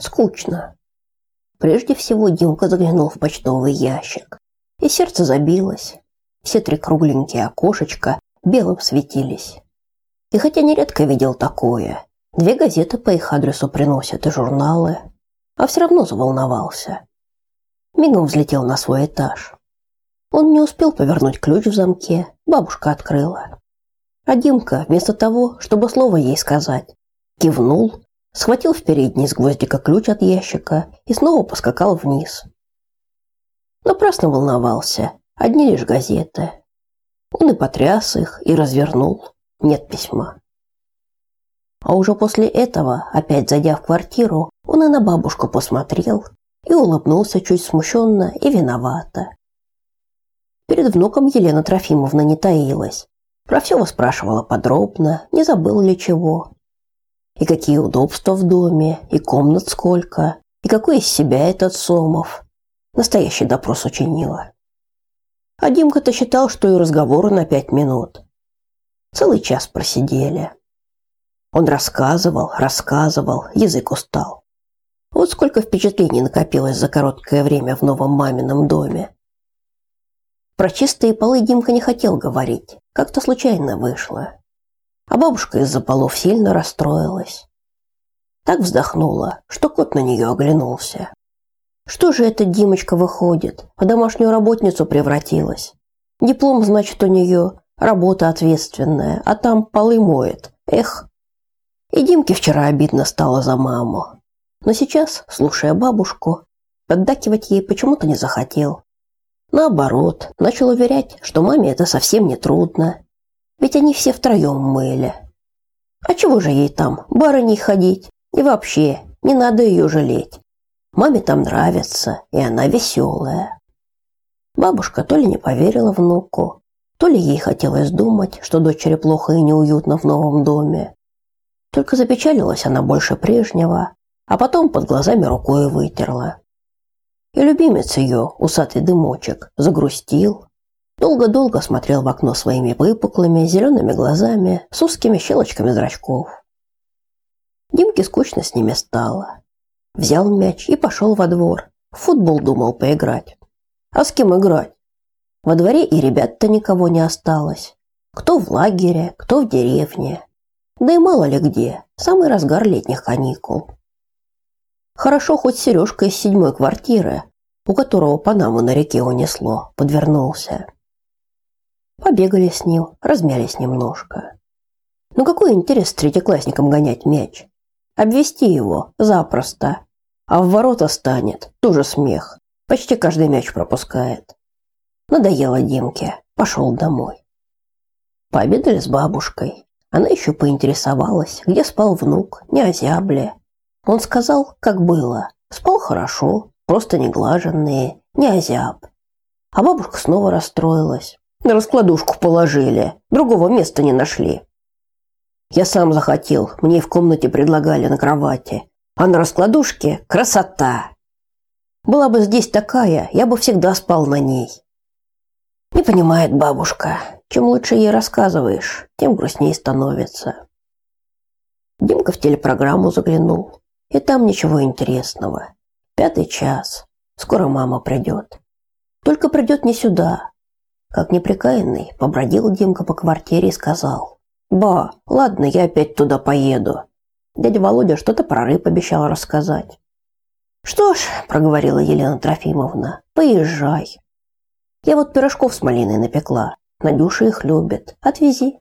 Скучно. Прежде всего Димка заглянул в почтовый ящик, и сердце забилось. Все три кругленькие окошечка белым светились. И хотя нередко видел такое, две газеты по их адресу приносят и журналы, а все равно заволновался. Мигом взлетел на свой этаж. Он не успел повернуть ключ в замке, бабушка открыла. А Димка, вместо того, чтобы слово ей сказать, кивнул, схватил в передний с гвоздика ключ от ящика и снова поскакал вниз. Напрасно волновался, одни лишь газеты. Он и потряс их, и развернул. Нет письма. А уже после этого, опять зайдя в квартиру, он и на бабушку посмотрел и улыбнулся чуть смущенно и виновато. Перед внуком Елена Трофимовна не таилась. Про все спрашивала подробно, не забыл ли чего. И какие удобства в доме, и комнат сколько, и какой из себя этот Сомов. Настоящий допрос учинила. А Димка-то считал, что и разговоры на пять минут. Целый час просидели. Он рассказывал, рассказывал, язык устал. Вот сколько впечатлений накопилось за короткое время в новом мамином доме. Про чистые полы Димка не хотел говорить, как-то случайно вышло. Бабушка из-за полов сильно расстроилась. Так вздохнула, что кот на нее оглянулся. Что же эта Димочка выходит, в домашнюю работницу превратилась? Диплом, значит, у нее, работа ответственная, а там полы моет. Эх. И Димке вчера обидно стало за маму. Но сейчас, слушая бабушку, поддакивать ей почему-то не захотел. Наоборот, начал уверять, что маме это совсем не трудно. Ведь они все втроем мыли. А чего же ей там, барыней ходить? И вообще, не надо ее жалеть. Маме там нравится, и она веселая. Бабушка то ли не поверила внуку, то ли ей хотелось думать, что дочери плохо и неуютно в новом доме. Только запечалилась она больше прежнего, а потом под глазами рукой вытерла. И любимец ее, усатый дымочек, загрустил, долго-долго смотрел в окно своими выпуклыми зелеными глазами с узкими щелочками зрачков. Димке скучно с ними стало. Взял мяч и пошел во двор. В футбол думал поиграть. А с кем играть? Во дворе и ребят-то никого не осталось. Кто в лагере, кто в деревне. Да и мало ли где, самый разгар летних каникул. Хорошо хоть Сережка из седьмой квартиры, у которого Панаму на реке унесло, подвернулся. Побегали с ним, размялись немножко. Ну какой интерес третьеклассникам гонять мяч? Обвести его запросто. А в ворота станет, тоже смех. Почти каждый мяч пропускает. Надоело Димке, пошел домой. Пообедали с бабушкой. Она еще поинтересовалась, где спал внук, не озябли. Он сказал, как было. Спал хорошо, просто неглаженные, не озяб. А бабушка снова расстроилась. На раскладушку положили, другого места не нашли. Я сам захотел, мне и в комнате предлагали на кровати. А на раскладушке красота. Была бы здесь такая, я бы всегда спал на ней. Не понимает бабушка. Чем лучше ей рассказываешь, тем грустнее становится. Димка в телепрограмму заглянул. И там ничего интересного. Пятый час. Скоро мама придет. Только придет не сюда. Как неприкаянный, побродил Димка по квартире и сказал. Ба, ладно, я опять туда поеду. Дядя Володя что-то про рыб обещал рассказать. Что ж, проговорила Елена Трофимовна, поезжай. Я вот пирожков с малиной напекла. Надюша их любит. Отвези.